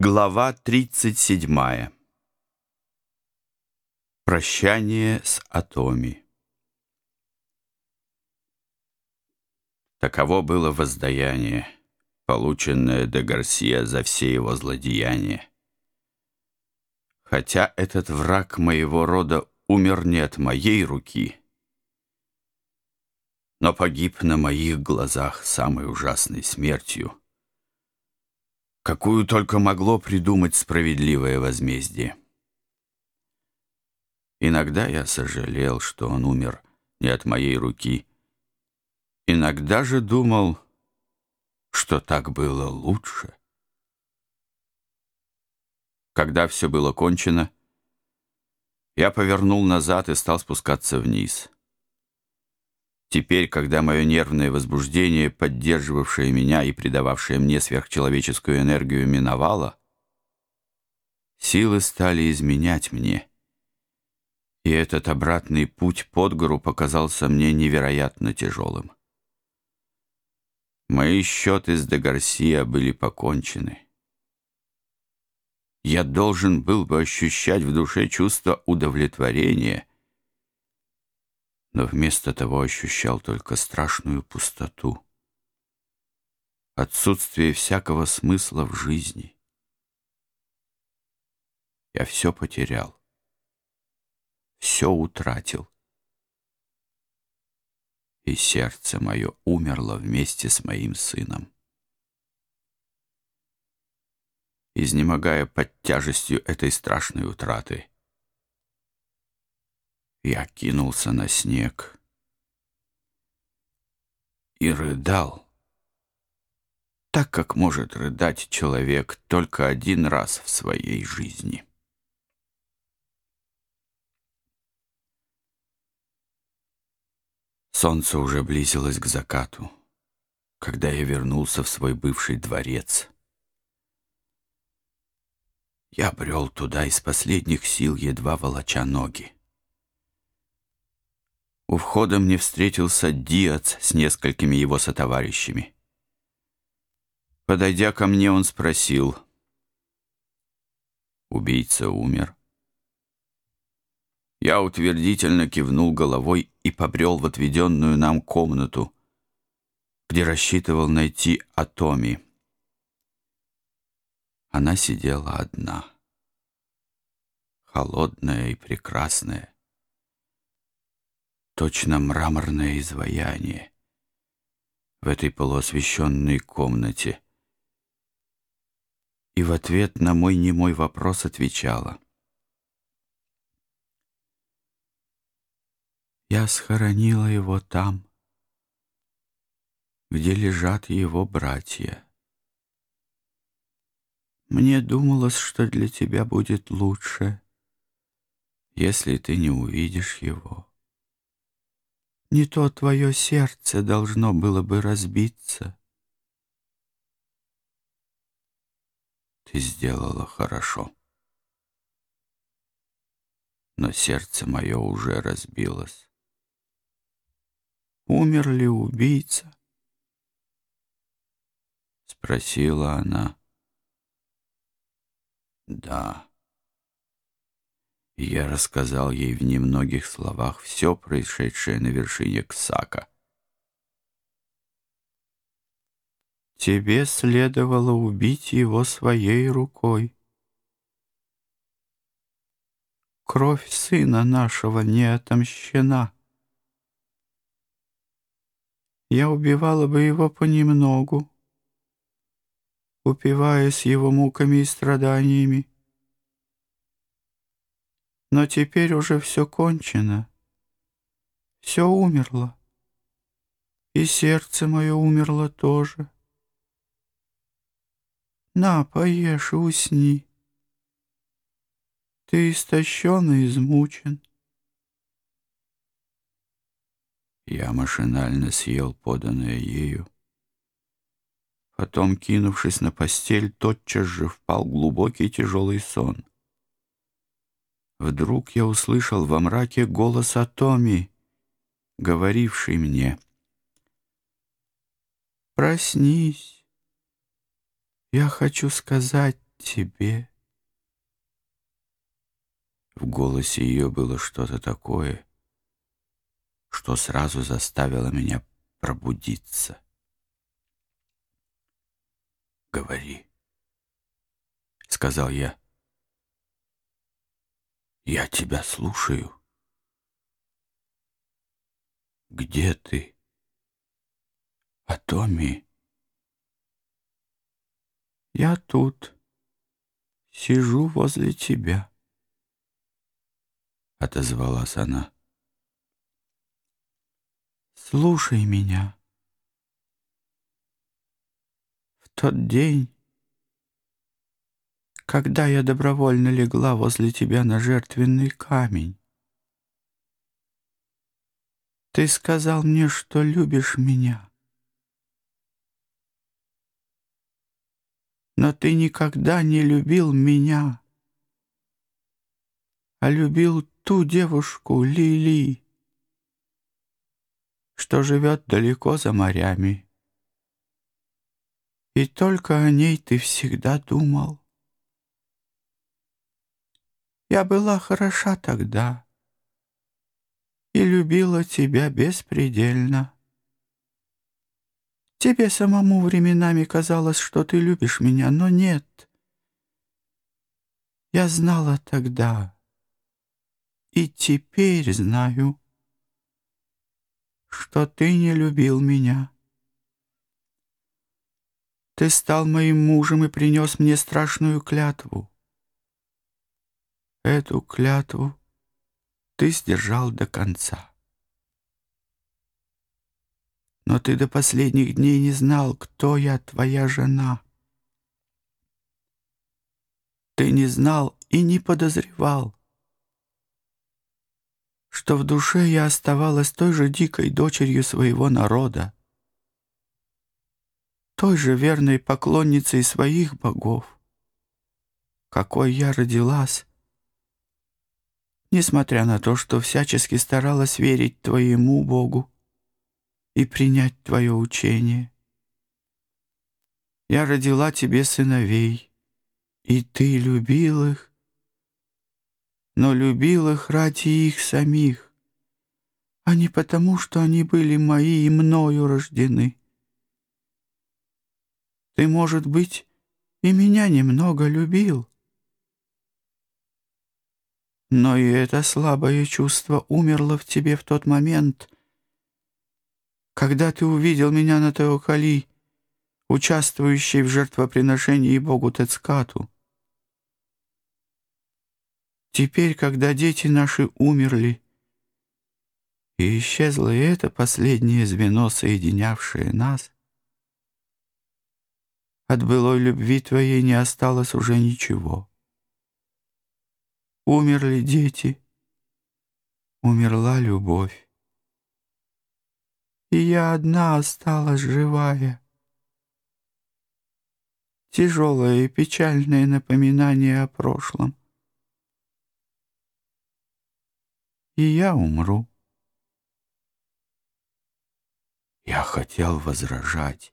Глава 37. Прощание с Атоми. Таково было воздаяние, полученное де Гарсия за все его злодеяния. Хотя этот враг моего рода умер не от моей руки, но погиб на моих глазах самой ужасной смертью, какую только могло придумать справедливое возмездие. Иногда я сожалел, что он умер не от моей руки. Иногда же думал, что так было лучше. Когда все было кончено, я повернул назад и стал спускаться вниз. Теперь, когда мое нервное возбуждение, поддерживавшее меня и придававшее мне сверхчеловеческую энергию, миновало, силы стали изменять мне. И этот обратный путь под гору показался мне невероятно тяжелым. Мои счеты с де были покончены. Я должен был бы ощущать в душе чувство удовлетворения — но вместо того ощущал только страшную пустоту, отсутствие всякого смысла в жизни. Я все потерял, все утратил, и сердце мое умерло вместе с моим сыном. Изнемогая под тяжестью этой страшной утраты, я кинулся на снег и рыдал, так как может рыдать человек только один раз в своей жизни. Солнце уже близилось к закату, когда я вернулся в свой бывший дворец. Я брел туда из последних сил, едва волоча ноги. У входа мне встретился Диац с несколькими его сотоварищами. Подойдя ко мне, он спросил, «Убийца умер?» Я утвердительно кивнул головой и побрел в отведенную нам комнату, где рассчитывал найти Атоми. Она сидела одна, холодная и прекрасная точно мраморное изваяние в этой полуосвещенной комнате. И в ответ на мой немой вопрос отвечала. Я схоронила его там, где лежат его братья. Мне думалось, что для тебя будет лучше, если ты не увидишь его. Не то твое сердце должно было бы разбиться. Ты сделала хорошо. Но сердце мое уже разбилось. Умер ли убийца? Спросила она. Да и я рассказал ей в немногих словах все происшедшее на вершине Ксака. «Тебе следовало убить его своей рукой. Кровь сына нашего не отомщена. Я убивала бы его понемногу, упиваясь его муками и страданиями. Но теперь уже все кончено. Все умерло. И сердце мое умерло тоже. На, поешь и усни. Ты истощен и измучен. Я машинально съел поданное ею. Потом, кинувшись на постель, тотчас же впал глубокий тяжелый сон. Вдруг я услышал во мраке голос Атоми, говоривший мне «Проснись, я хочу сказать тебе». В голосе ее было что-то такое, что сразу заставило меня пробудиться. «Говори», — сказал я. «Я тебя слушаю». «Где ты?» «А Томми?» «Я тут, сижу возле тебя», — отозвалась она. «Слушай меня. В тот день, когда я добровольно легла возле тебя на жертвенный камень, ты сказал мне, что любишь меня. Но ты никогда не любил меня, а любил ту девушку Лили, что живет далеко за морями. И только о ней ты всегда думал. Я была хороша тогда и любила тебя беспредельно. Тебе самому временами казалось, что ты любишь меня, но нет. Я знала тогда и теперь знаю, что ты не любил меня. Ты стал моим мужем и принес мне страшную клятву. Эту клятву ты сдержал до конца. Но ты до последних дней не знал, кто я, твоя жена. Ты не знал и не подозревал, что в душе я оставалась той же дикой дочерью своего народа, той же верной поклонницей своих богов, какой я родилась несмотря на то, что всячески старалась верить Твоему Богу и принять Твое учение. Я родила Тебе сыновей, и Ты любил их, но любил их ради их самих, а не потому, что они были мои и мною рождены. Ты, может быть, и меня немного любил, но и это слабое чувство умерло в тебе в тот момент, когда ты увидел меня на Теокали, участвующей в жертвоприношении Богу Тецкату. Теперь, когда дети наши умерли, и исчезло и это последнее звено, соединявшее нас, от былой любви твоей не осталось уже ничего. Умерли дети, умерла любовь. И я одна осталась живая. Тяжелое и печальное напоминание о прошлом. И я умру. Я хотел возражать,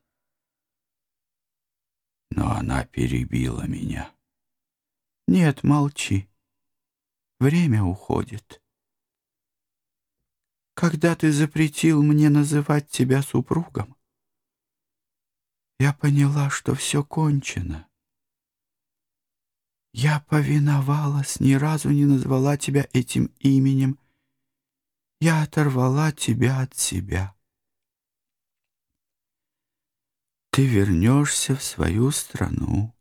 но она перебила меня. Нет, молчи. Время уходит. Когда ты запретил мне называть тебя супругом, я поняла, что все кончено. Я повиновалась, ни разу не назвала тебя этим именем. Я оторвала тебя от себя. Ты вернешься в свою страну,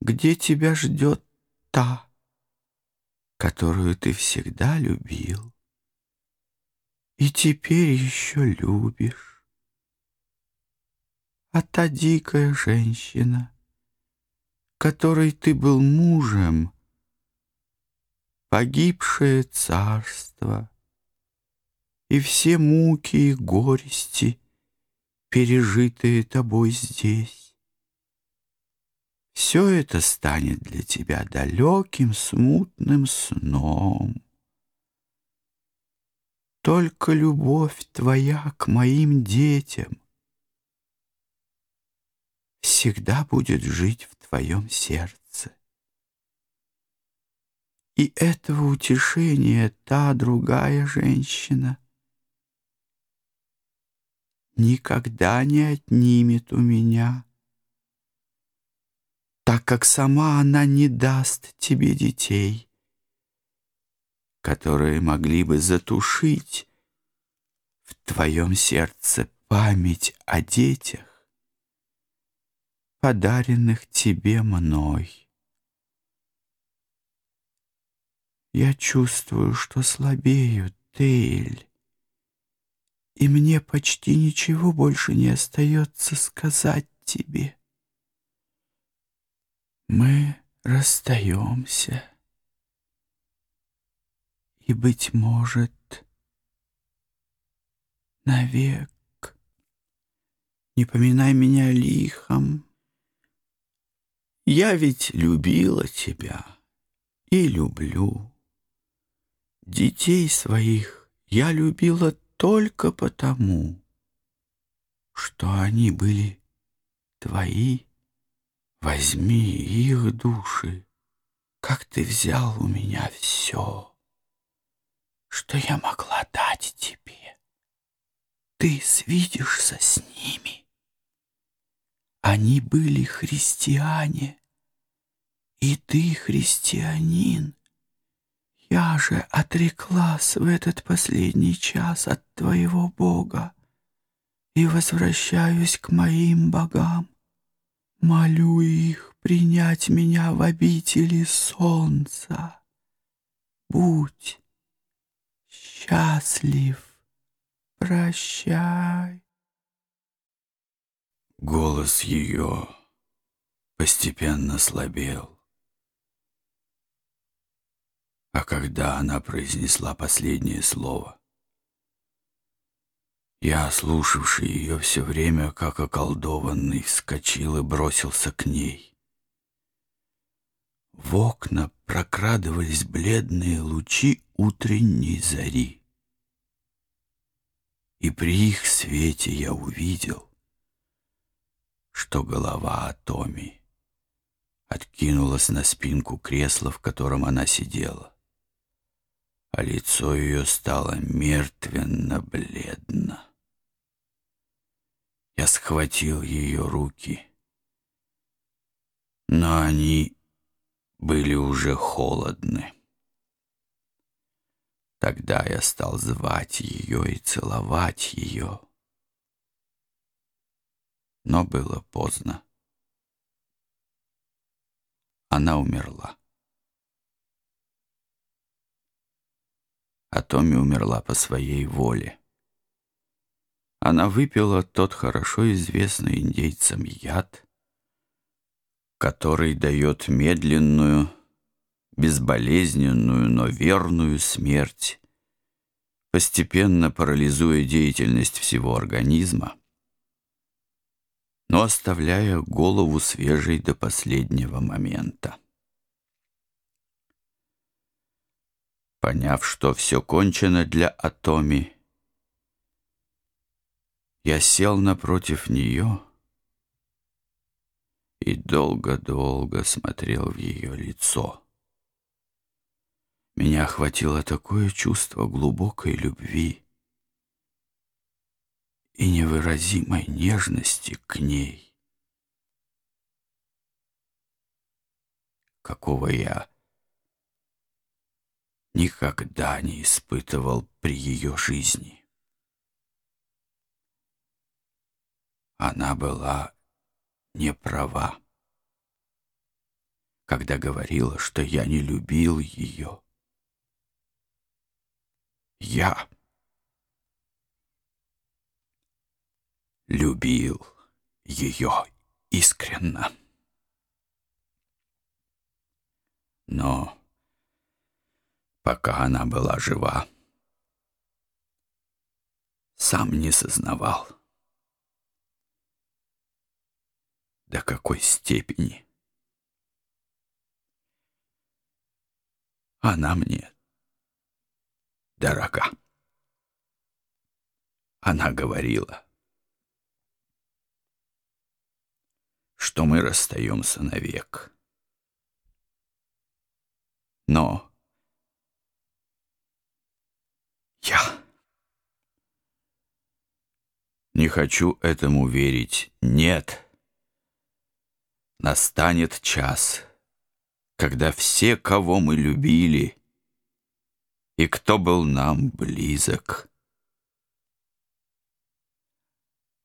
где тебя ждет та, которую ты всегда любил и теперь еще любишь. А та дикая женщина, которой ты был мужем, погибшее царство и все муки и горести, пережитые тобой здесь, все это станет для тебя далеким, смутным сном. Только любовь твоя к моим детям всегда будет жить в твоем сердце. И этого утешения та другая женщина никогда не отнимет у меня, так как сама она не даст тебе детей, которые могли бы затушить в твоем сердце память о детях, подаренных тебе мной. Я чувствую, что слабею, Тейль, и мне почти ничего больше не остается сказать тебе. Мы расстаемся, и, быть может, навек. Не поминай меня лихом. Я ведь любила тебя и люблю. Детей своих я любила только потому, что они были твои. Возьми их души, как ты взял у меня все, что я могла дать тебе. Ты свидишься с ними. Они были христиане, и ты христианин. Я же отреклась в этот последний час от твоего Бога и возвращаюсь к моим богам. Молю их принять меня в обители солнца. Будь счастлив, прощай. Голос ее постепенно слабел. А когда она произнесла последнее слово, я, слушавший ее все время, как околдованный, вскочил и бросился к ней. В окна прокрадывались бледные лучи утренней зари. И при их свете я увидел, что голова Атоми откинулась на спинку кресла, в котором она сидела а лицо ее стало мертвенно-бледно. Я схватил ее руки, но они были уже холодны. Тогда я стал звать ее и целовать ее. Но было поздно. Она умерла. а Томми умерла по своей воле. Она выпила тот хорошо известный индейцам яд, который дает медленную, безболезненную, но верную смерть, постепенно парализуя деятельность всего организма, но оставляя голову свежей до последнего момента. Поняв, что все кончено для Атоми, я сел напротив нее и долго-долго смотрел в ее лицо. Меня охватило такое чувство глубокой любви и невыразимой нежности к ней, какого я никогда не испытывал при ее жизни. Она была не права, когда говорила, что я не любил ее. Я любил ее искренно. Но пока она была жива. Сам не сознавал, до какой степени она мне дорога. Она говорила, что мы расстаемся навек. Но я не хочу этому верить. Нет. Настанет час, когда все, кого мы любили, и кто был нам близок,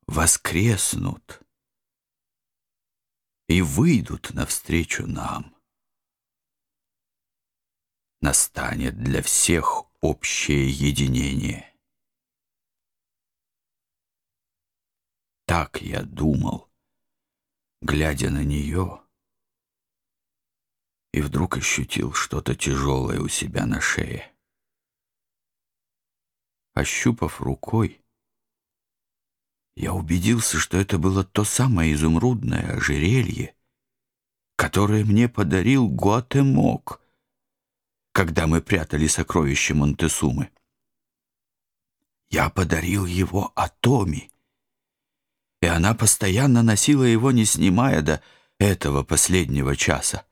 воскреснут и выйдут навстречу нам. Настанет для всех общее единение. Так я думал, глядя на нее, и вдруг ощутил что-то тяжелое у себя на шее. Ощупав рукой, я убедился, что это было то самое изумрудное ожерелье, которое мне подарил Гуатемок, когда мы прятали сокровища Монтесумы. Я подарил его Атоми, и она постоянно носила его, не снимая до этого последнего часа.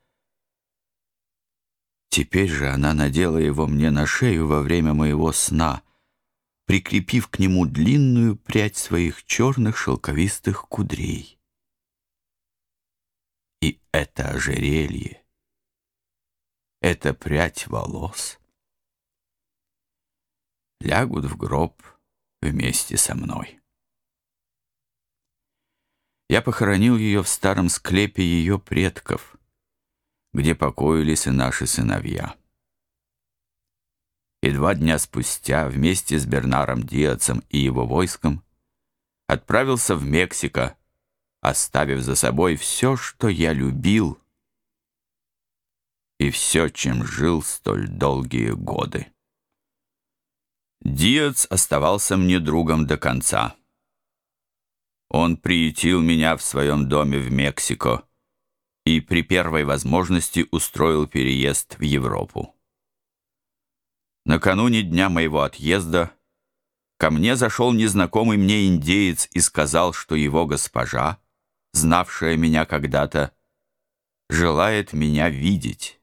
Теперь же она надела его мне на шею во время моего сна — прикрепив к нему длинную прядь своих черных шелковистых кудрей. И это ожерелье, эта прядь волос лягут в гроб вместе со мной. Я похоронил ее в старом склепе ее предков, где покоились и наши сыновья и два дня спустя вместе с Бернаром Диацем и его войском отправился в Мексико, оставив за собой все, что я любил, и все, чем жил столь долгие годы. Диац оставался мне другом до конца. Он приютил меня в своем доме в Мексико и при первой возможности устроил переезд в Европу. Накануне дня моего отъезда ко мне зашел незнакомый мне индеец и сказал, что его госпожа, знавшая меня когда-то, желает меня видеть.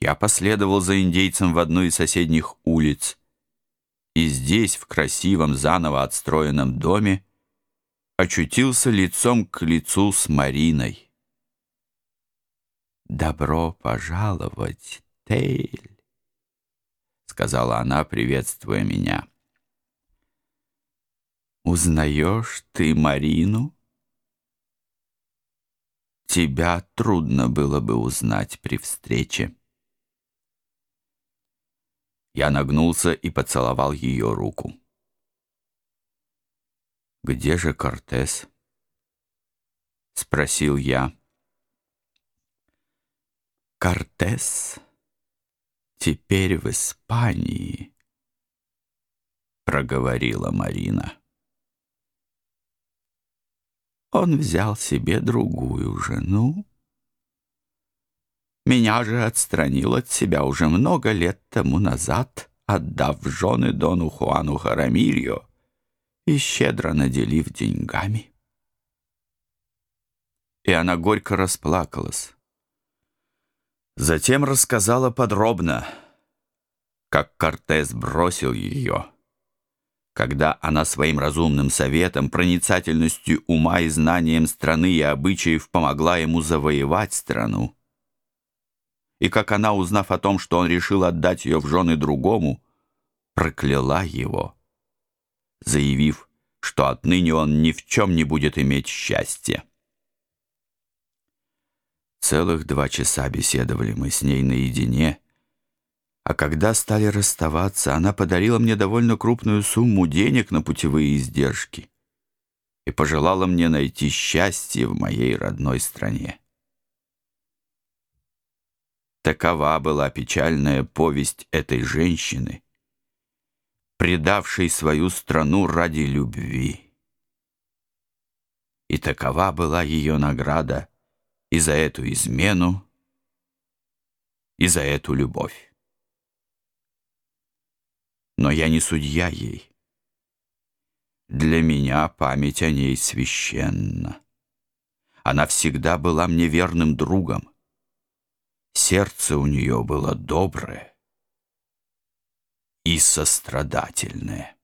Я последовал за индейцем в одну из соседних улиц, и здесь, в красивом заново отстроенном доме, очутился лицом к лицу с Мариной. «Добро пожаловать, Тейль!» сказала она, приветствуя меня. «Узнаешь ты Марину?» «Тебя трудно было бы узнать при встрече». Я нагнулся и поцеловал ее руку. «Где же Кортес?» — спросил я. «Кортес?» теперь в Испании», — проговорила Марина. Он взял себе другую жену. Меня же отстранил от себя уже много лет тому назад, отдав жены Дону Хуану Харамильо и щедро наделив деньгами. И она горько расплакалась. Затем рассказала подробно, как Кортес бросил ее, когда она своим разумным советом, проницательностью ума и знанием страны и обычаев помогла ему завоевать страну, и как она, узнав о том, что он решил отдать ее в жены другому, прокляла его, заявив, что отныне он ни в чем не будет иметь счастья. Целых два часа беседовали мы с ней наедине, а когда стали расставаться, она подарила мне довольно крупную сумму денег на путевые издержки и пожелала мне найти счастье в моей родной стране. Такова была печальная повесть этой женщины, предавшей свою страну ради любви. И такова была ее награда — и за эту измену, и за эту любовь. Но я не судья ей. Для меня память о ней священна. Она всегда была мне верным другом. Сердце у нее было доброе и сострадательное.